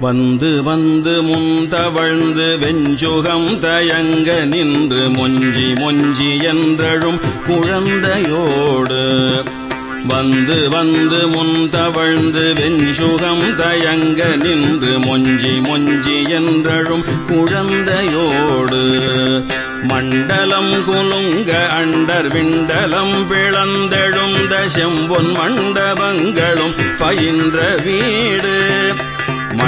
வந்து வந்து முந்தவழ்ந்து வெஞ்சுகம் தயங்க நின்று மொஞ்சி மொஞ்சி என்றழும் குழந்தையோடு. வந்து வந்து முந்தவழ்ந்து வெஞ்சுகம் தயங்க நின்று மொஞ்சி மொஞ்சி என்றழும் குழந்தையோடு. மண்டலம் குலுங்க அண்டர் விண்டலம் பிளந்தெழுந்த செம்பொன் மண்டபங்களும் பயின்ற வீடு.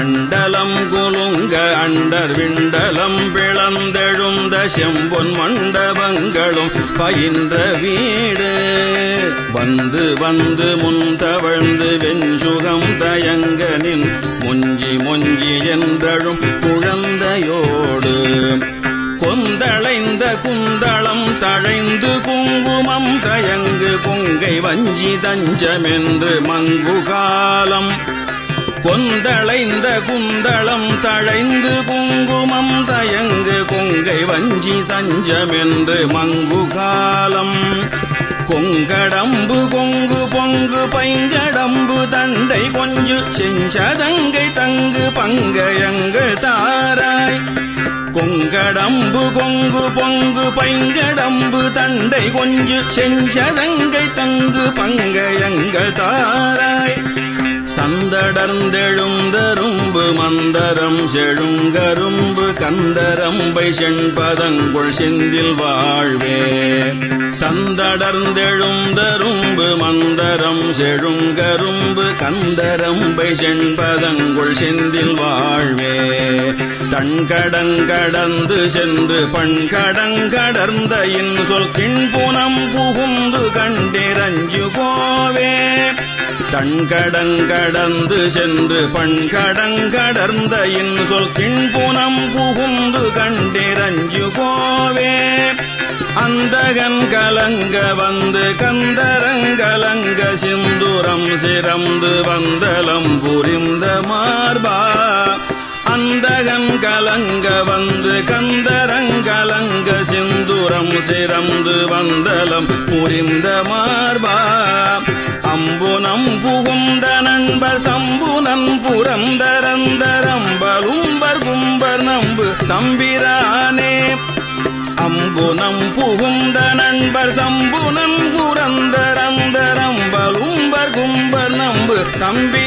மண்டலம் குலுங்க அண்டர் விண்டலம் பிளந்தெழுந்த செம்பொன் மண்டபங்களும் பயின்ற வீடு. வந்து வந்து முன்தவழ்ந்து வெஞ்சுகம் தயங்கனின் முஞ்சி முஞ்சி என்றழும் குழந்தையோடு. கொந்தளைந்த குந்தளம் தழைந்து குங்குமம் தயங்கு கொங்கை வஞ்சி தஞ்சமென்று மங்கு காலம் கொந்தளைந்த குந்தளம் தழைந்து குங்குமம் தயங்கு கொங்கை வஞ்சி தஞ்சமென்று மங்கு காலம். கொங்கடம்பு கொங்கு பொங்கு பைங்கடம்பு தண்டை கொஞ்சு செஞ்சதங்கை தங்கு பங்கயங்கள் தாராய். கொங்கடம்பு கொங்கு பொங்கு பைங்கடம்பு தண்டை கொஞ்சு செஞ்சதங்கை தங்கு பங்கயங்கள் தாராய். சந்தடர்ந்தெழுந்தரும்பு மந்தரம் செழுங்கரும்பு கந்தரம்பை செண்பதங்குள் செந்தில் வாழ்வே. சந்தடர்ந்தெழுந்தரும்பு மந்தரம் செழுங்கரும்பு கந்தரம்பை செண்பதங்குள் செந்தில் வாழ்வே. தன்கடங்கடந்து சென்று பண்கடங்கடர்ந்த இன் சொல் கிண்புனம் புகுந்து கண்டிரஞ்சு போவே. தன்கடங்கடந்து சென்று பண்கடங்கடர்ந்த இன்சொல் கிண்புனம் புகுந்து கண்டிரஞ்சு போவே. அந்தகன் கலங்க வந்து கந்தரங்கலங்க சிந்துரம் சிறந்து வந்தலம் புரிந்த மார்பா. அந்தகன் கலங்க வந்து கந்தரங்கலங்க சிந்துரம் சிறந்து வந்தலம் புரிந்த மார்பா. அம்புனம் புகுந்த நண்பர் சம்புனன் புரந்தரந்தரம்பலும்பர் கும்பர் நம்பு தம்பிரானே. அம்புனம் புகுந்த நண்பர் சம்புனன் புரந்தரந்தரம்பலும்பர் கும்பர் நம்பு தம்பி